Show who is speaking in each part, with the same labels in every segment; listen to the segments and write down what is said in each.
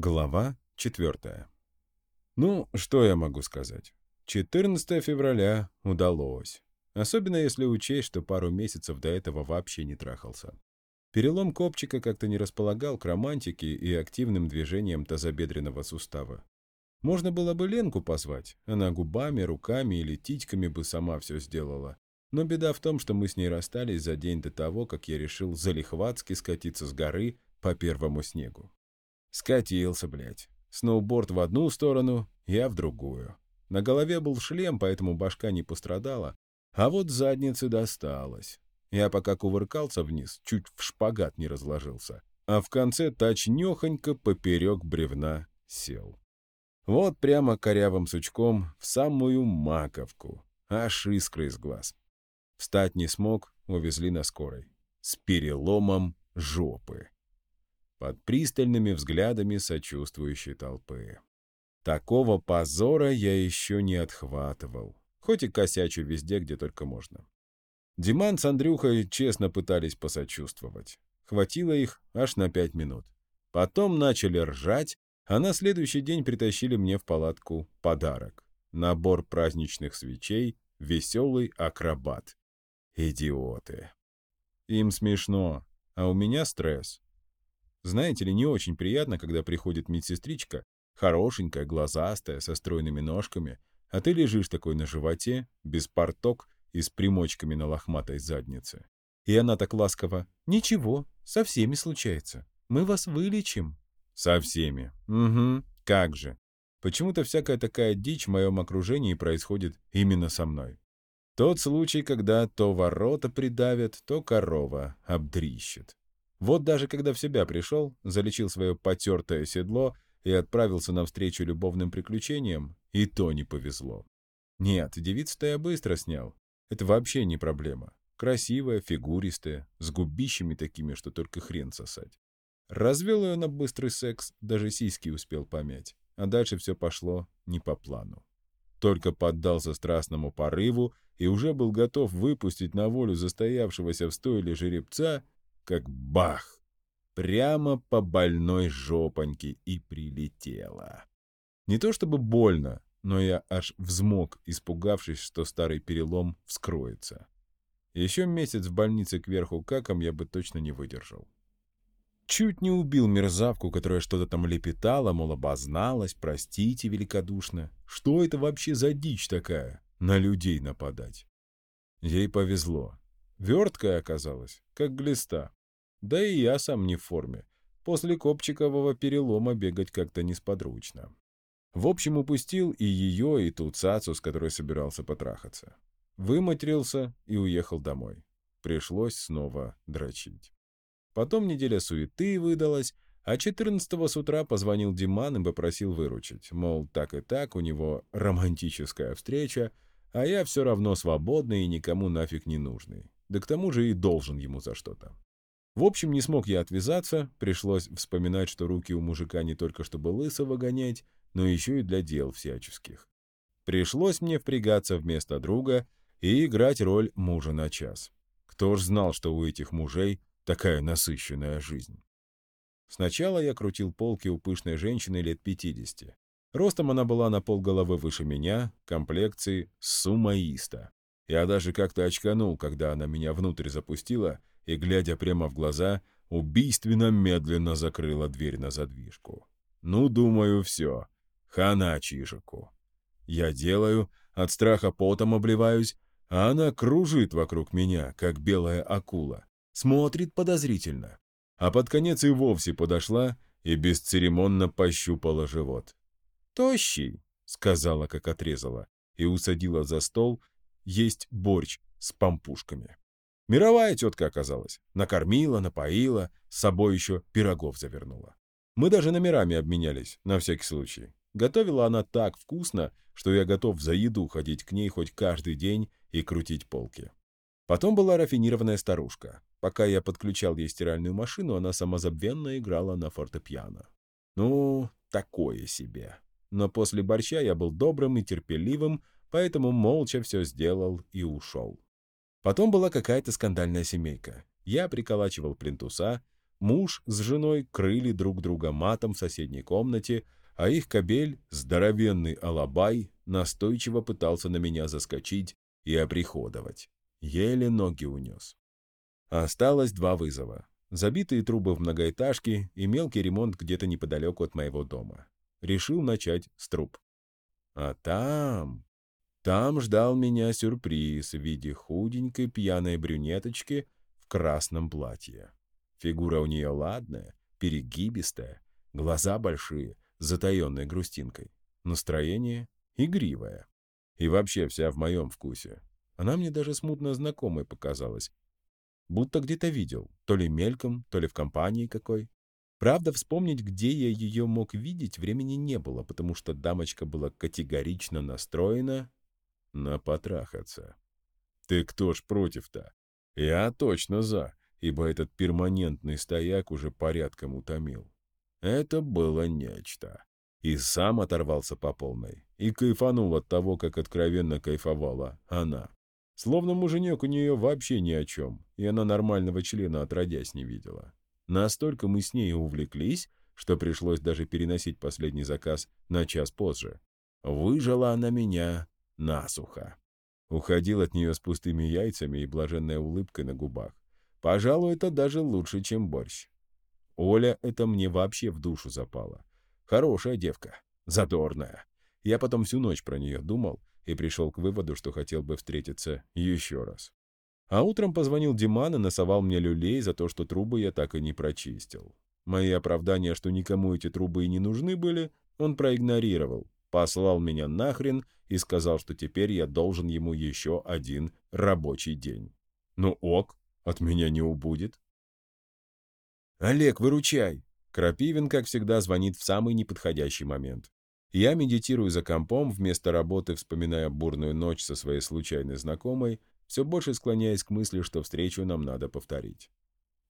Speaker 1: Глава 4. Ну, что я могу сказать? 14 февраля удалось. Особенно если учесть, что пару месяцев до этого вообще не трахался. Перелом копчика как-то не располагал к романтике и активным движениям тазобедренного сустава. Можно было бы Ленку позвать, она губами, руками или титьками бы сама все сделала. Но беда в том, что мы с ней расстались за день до того, как я решил залихватски скатиться с горы по первому снегу. Скатился, блядь. Сноуборд в одну сторону, я в другую. На голове был шлем, поэтому башка не пострадала, а вот заднице досталось. Я пока кувыркался вниз, чуть в шпагат не разложился, а в конце точнёхонько поперек бревна сел. Вот прямо корявым сучком в самую маковку, аж искры из глаз. Встать не смог, увезли на скорой. С переломом жопы под пристальными взглядами сочувствующей толпы. Такого позора я еще не отхватывал, хоть и косячу везде, где только можно. Диман с Андрюхой честно пытались посочувствовать. Хватило их аж на пять минут. Потом начали ржать, а на следующий день притащили мне в палатку подарок. Набор праздничных свечей, веселый акробат. Идиоты. Им смешно, а у меня стресс. Знаете ли, не очень приятно, когда приходит медсестричка, хорошенькая, глазастая, со стройными ножками, а ты лежишь такой на животе, без порток и с примочками на лохматой заднице. И она так ласково «Ничего, со всеми случается. Мы вас вылечим». «Со всеми. Угу, как же. Почему-то всякая такая дичь в моем окружении происходит именно со мной. Тот случай, когда то ворота придавят, то корова обдрищет. Вот даже когда в себя пришел, залечил свое потертое седло и отправился навстречу любовным приключениям, и то не повезло. Нет, девицу-то я быстро снял. Это вообще не проблема. Красивая, фигуристая, с губищами такими, что только хрен сосать. Развел ее на быстрый секс, даже сиськи успел помять. А дальше все пошло не по плану. Только поддался страстному порыву и уже был готов выпустить на волю застоявшегося в стойле жеребца, как бах! Прямо по больной жопоньке и прилетела. Не то чтобы больно, но я аж взмок, испугавшись, что старый перелом вскроется. Еще месяц в больнице кверху каком я бы точно не выдержал. Чуть не убил мерзавку, которая что-то там лепетала, мол, обозналась, простите великодушно. Что это вообще за дичь такая? На людей нападать. Ей повезло. Верткая оказалась, как глиста. Да и я сам не в форме. После копчикового перелома бегать как-то несподручно. В общем, упустил и ее, и ту цацу, с которой собирался потрахаться. Выматерился и уехал домой. Пришлось снова дрочить. Потом неделя суеты выдалась, а 14 с утра позвонил Диман и попросил выручить. Мол, так и так, у него романтическая встреча, а я все равно свободный и никому нафиг не нужный. Да к тому же и должен ему за что-то. В общем, не смог я отвязаться, пришлось вспоминать, что руки у мужика не только чтобы лысого гонять, но еще и для дел всяческих. Пришлось мне впрягаться вместо друга и играть роль мужа на час. Кто ж знал, что у этих мужей такая насыщенная жизнь? Сначала я крутил полки у пышной женщины лет 50. Ростом она была на полголовы выше меня, комплекции сумаиста. Я даже как-то очканул, когда она меня внутрь запустила и, глядя прямо в глаза, убийственно медленно закрыла дверь на задвижку. Ну, думаю, все. Хана Чижику. Я делаю, от страха потом обливаюсь, а она кружит вокруг меня, как белая акула. Смотрит подозрительно. А под конец и вовсе подошла и бесцеремонно пощупала живот. «Тощий», — сказала, как отрезала, и усадила за стол есть борщ с пампушками. Мировая тетка оказалась. Накормила, напоила, с собой еще пирогов завернула. Мы даже номерами обменялись, на всякий случай. Готовила она так вкусно, что я готов за еду ходить к ней хоть каждый день и крутить полки. Потом была рафинированная старушка. Пока я подключал ей стиральную машину, она самозабвенно играла на фортепиано. Ну, такое себе. Но после борща я был добрым и терпеливым, поэтому молча все сделал и ушел. Потом была какая-то скандальная семейка. Я приколачивал плинтуса, Муж с женой крыли друг друга матом в соседней комнате, а их кобель, здоровенный алабай, настойчиво пытался на меня заскочить и оприходовать. Еле ноги унес. Осталось два вызова. Забитые трубы в многоэтажке и мелкий ремонт где-то неподалеку от моего дома. Решил начать с труб. А там... Там ждал меня сюрприз в виде худенькой пьяной брюнеточки в красном платье. Фигура у нее ладная, перегибистая, глаза большие, с затаенной грустинкой. Настроение игривое. И вообще вся в моем вкусе. Она мне даже смутно знакомой показалась. Будто где-то видел, то ли мельком, то ли в компании какой. Правда, вспомнить, где я ее мог видеть, времени не было, потому что дамочка была категорично настроена на потрахаться. Ты кто ж против-то? Я точно за ибо этот перманентный стояк уже порядком утомил. Это было нечто. И сам оторвался по полной, и кайфанул от того, как откровенно кайфовала она. Словно муженек у нее вообще ни о чем, и она нормального члена отродясь не видела. Настолько мы с ней увлеклись, что пришлось даже переносить последний заказ на час позже. Выжила она меня насухо. Уходил от нее с пустыми яйцами и блаженной улыбкой на губах. Пожалуй, это даже лучше, чем борщ. Оля это мне вообще в душу запала. Хорошая девка, задорная. Я потом всю ночь про нее думал и пришел к выводу, что хотел бы встретиться еще раз. А утром позвонил Диман и насовал мне люлей за то, что трубы я так и не прочистил. Мои оправдания, что никому эти трубы и не нужны были, он проигнорировал, послал меня нахрен и сказал, что теперь я должен ему еще один рабочий день. Ну ок, от меня не убудет. «Олег, выручай!» Крапивин, как всегда, звонит в самый неподходящий момент. Я медитирую за компом, вместо работы вспоминая бурную ночь со своей случайной знакомой, все больше склоняясь к мысли, что встречу нам надо повторить.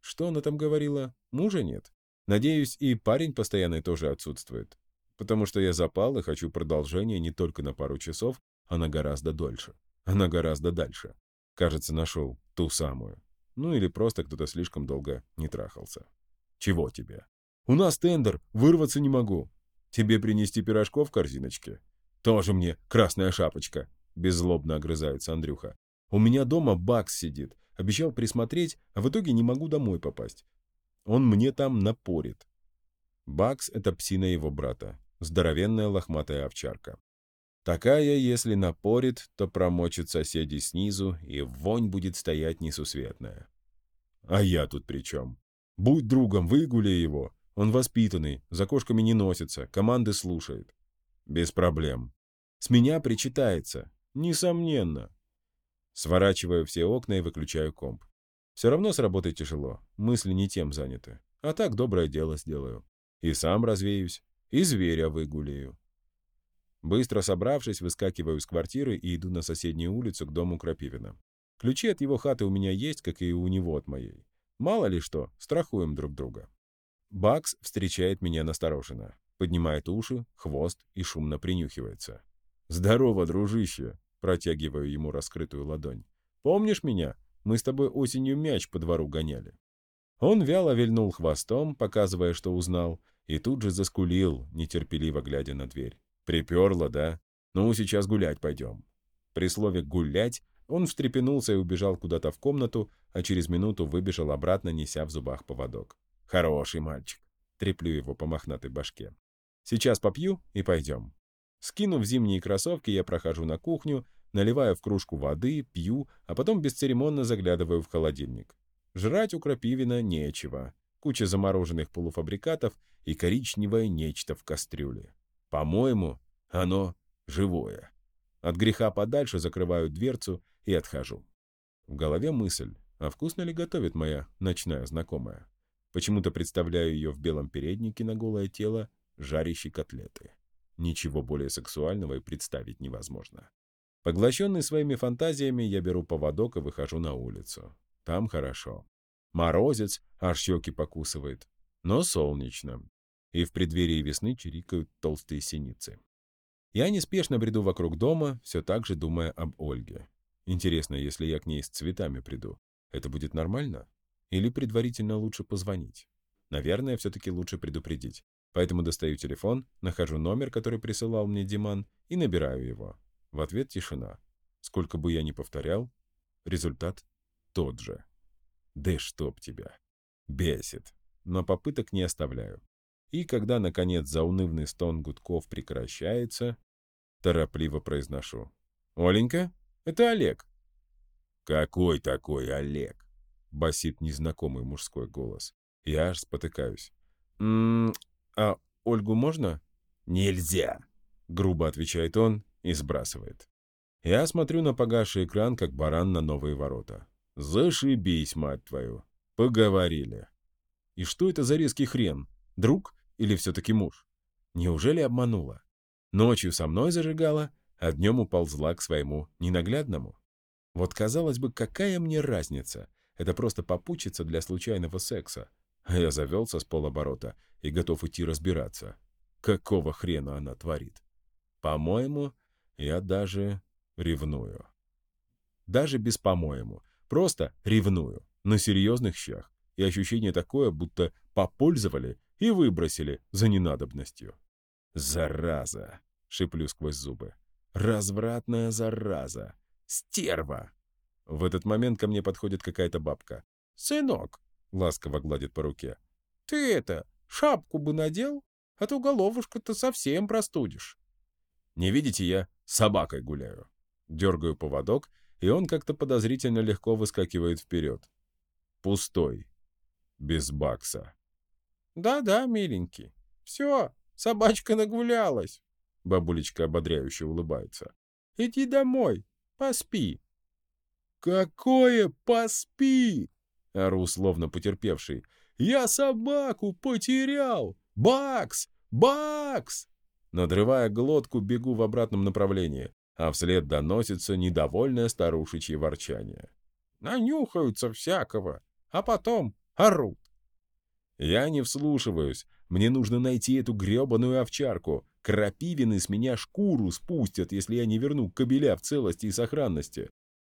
Speaker 1: Что она там говорила? Мужа нет? Надеюсь, и парень постоянный тоже отсутствует. Потому что я запал и хочу продолжения не только на пару часов, а на гораздо дольше. А на гораздо дальше. Кажется, нашел ту самую. Ну или просто кто-то слишком долго не трахался. Чего тебе? У нас тендер, вырваться не могу. Тебе принести пирожков в корзиночке? Тоже мне красная шапочка, беззлобно огрызается Андрюха. У меня дома Бакс сидит, обещал присмотреть, а в итоге не могу домой попасть. Он мне там напорит. Бакс — это псина его брата, здоровенная лохматая овчарка. Такая, если напорит, то промочит соседей снизу, и вонь будет стоять несусветная. А я тут при чем? Будь другом, выгуляй его. Он воспитанный, за кошками не носится, команды слушает. Без проблем. С меня причитается. Несомненно. Сворачиваю все окна и выключаю комп. Все равно с работой тяжело, мысли не тем заняты. А так доброе дело сделаю. И сам развеюсь, и зверя выгуляю. Быстро собравшись, выскакиваю из квартиры и иду на соседнюю улицу к дому Крапивина. Ключи от его хаты у меня есть, как и у него от моей. Мало ли что, страхуем друг друга. Бакс встречает меня настороженно, поднимает уши, хвост и шумно принюхивается. «Здорово, дружище!» — протягиваю ему раскрытую ладонь. «Помнишь меня? Мы с тобой осенью мяч по двору гоняли». Он вяло вильнул хвостом, показывая, что узнал, и тут же заскулил, нетерпеливо глядя на дверь. Приперло, да? Ну, сейчас гулять пойдем. При слове «гулять» он встрепенулся и убежал куда-то в комнату, а через минуту выбежал обратно, неся в зубах поводок. Хороший мальчик. Треплю его по мохнатой башке. Сейчас попью и пойдем. Скинув зимние кроссовки, я прохожу на кухню, наливаю в кружку воды, пью, а потом бесцеремонно заглядываю в холодильник. Жрать у Крапивина нечего. Куча замороженных полуфабрикатов и коричневое нечто в кастрюле. По-моему, оно живое. От греха подальше закрываю дверцу и отхожу. В голове мысль, а вкусно ли готовит моя ночная знакомая? Почему-то представляю ее в белом переднике на голое тело, жарящей котлеты. Ничего более сексуального и представить невозможно. Поглощенный своими фантазиями, я беру поводок и выхожу на улицу. Там хорошо. Морозец, аж щеки покусывает. Но солнечно и в преддверии весны чирикают толстые синицы. Я неспешно бреду вокруг дома, все так же думая об Ольге. Интересно, если я к ней с цветами приду, это будет нормально? Или предварительно лучше позвонить? Наверное, все-таки лучше предупредить. Поэтому достаю телефон, нахожу номер, который присылал мне Диман, и набираю его. В ответ тишина. Сколько бы я ни повторял, результат тот же. Да чтоб тебя. Бесит. Но попыток не оставляю. И когда, наконец, заунывный стон гудков прекращается, торопливо произношу. «Оленька, это Олег». «Какой такой Олег?» — басит незнакомый мужской голос. Я аж спотыкаюсь. «М -м, «А Ольгу можно?» «Нельзя!» — грубо отвечает он и сбрасывает. Я смотрю на погасший экран, как баран на новые ворота. «Зашибись, мать твою!» «Поговорили!» «И что это за резкий хрен? Друг или все-таки муж? Неужели обманула? Ночью со мной зажигала, а днем уползла к своему ненаглядному? Вот, казалось бы, какая мне разница? Это просто попутчица для случайного секса. А я завелся с полоборота и готов идти разбираться. Какого хрена она творит? По-моему, я даже ревную. Даже без «по-моему». Просто ревную. На серьезных щах. И ощущение такое, будто попользовали и выбросили за ненадобностью. «Зараза!» — шиплю сквозь зубы. «Развратная зараза! Стерва!» В этот момент ко мне подходит какая-то бабка. «Сынок!» — ласково гладит по руке. «Ты это, шапку бы надел, а то головушку-то совсем простудишь». Не видите, я собакой гуляю. Дергаю поводок, и он как-то подозрительно легко выскакивает вперед. Пустой. Без бакса. «Да-да, миленький. Все, собачка нагулялась», — бабулечка ободряюще улыбается. «Иди домой, поспи». «Какое поспи?» — ору словно потерпевший. «Я собаку потерял! Бакс! Бакс!» Надрывая глотку, бегу в обратном направлении, а вслед доносится недовольное старушечье ворчание. «Нанюхаются всякого, а потом орут». Я не вслушиваюсь. Мне нужно найти эту гребаную овчарку. Крапивины с меня шкуру спустят, если я не верну кобеля в целости и сохранности.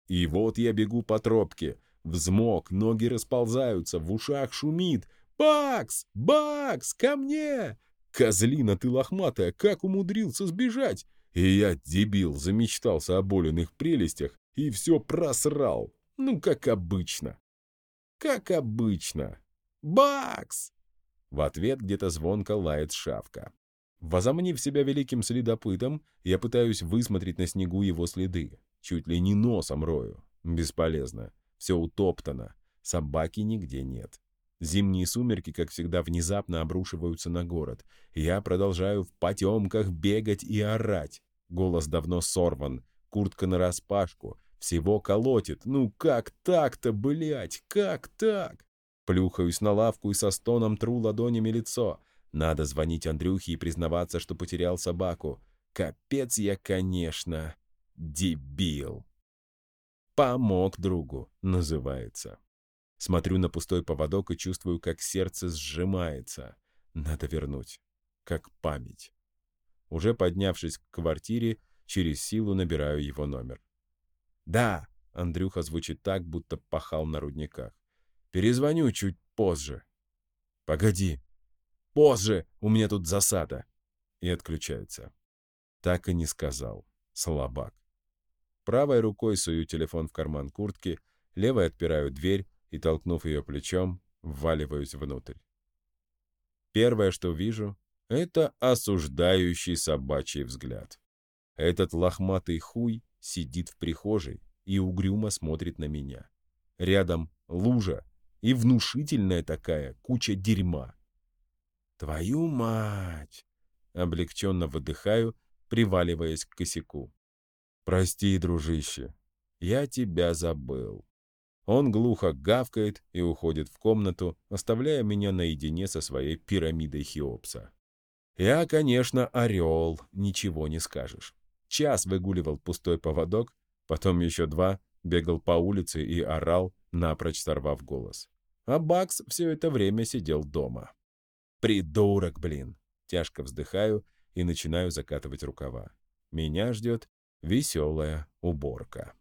Speaker 1: И вот я бегу по тропке. Взмок, ноги расползаются, в ушах шумит. «Бакс! Бакс! Ко мне!» Козлина ты лохматая, как умудрился сбежать? И я, дебил, замечтался о боленных прелестях и все просрал. Ну, как обычно. Как обычно. Бакс! В ответ где-то звонко лает шавка. Возомнив себя великим следопытом, я пытаюсь высмотреть на снегу его следы. Чуть ли не носом рою. Бесполезно. Все утоптано. Собаки нигде нет. Зимние сумерки, как всегда, внезапно обрушиваются на город. Я продолжаю в потемках бегать и орать. Голос давно сорван, куртка нараспашку, всего колотит. Ну как так-то, блядь, как так? Плюхаюсь на лавку и со стоном тру ладонями лицо. Надо звонить Андрюхе и признаваться, что потерял собаку. Капец я, конечно, дебил. Помог другу, называется. Смотрю на пустой поводок и чувствую, как сердце сжимается. Надо вернуть. Как память. Уже поднявшись к квартире, через силу набираю его номер. «Да!» — Андрюха звучит так, будто пахал на рудниках. «Перезвоню чуть позже». «Погоди!» «Позже! У меня тут засада!» И отключается. Так и не сказал. Слабак. Правой рукой сую телефон в карман куртки, левой отпираю дверь, и, толкнув ее плечом, вваливаюсь внутрь. Первое, что вижу, это осуждающий собачий взгляд. Этот лохматый хуй сидит в прихожей и угрюмо смотрит на меня. Рядом лужа и внушительная такая куча дерьма. «Твою мать!» — облегченно выдыхаю, приваливаясь к косяку. «Прости, дружище, я тебя забыл». Он глухо гавкает и уходит в комнату, оставляя меня наедине со своей пирамидой Хеопса. Я, конечно, орел, ничего не скажешь. Час выгуливал пустой поводок, потом еще два, бегал по улице и орал, напрочь сорвав голос. А Бакс все это время сидел дома. «Придурок, блин!» Тяжко вздыхаю и начинаю закатывать рукава. Меня ждет веселая уборка.